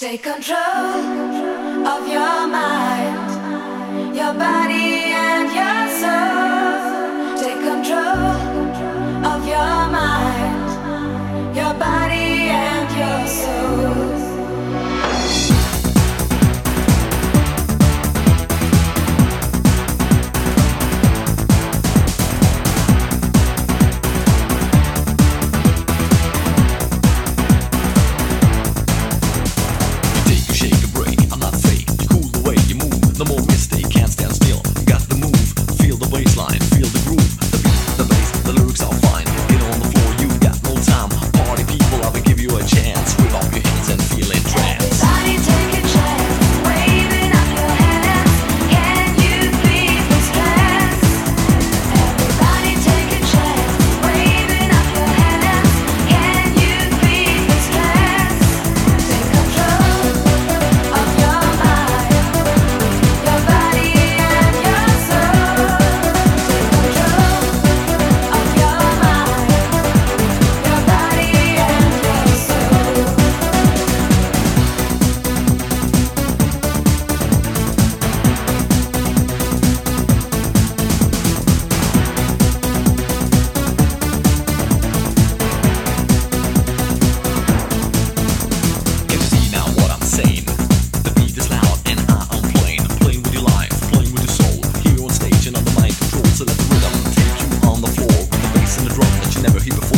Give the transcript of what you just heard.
Take control of your mind, your body. never hear before.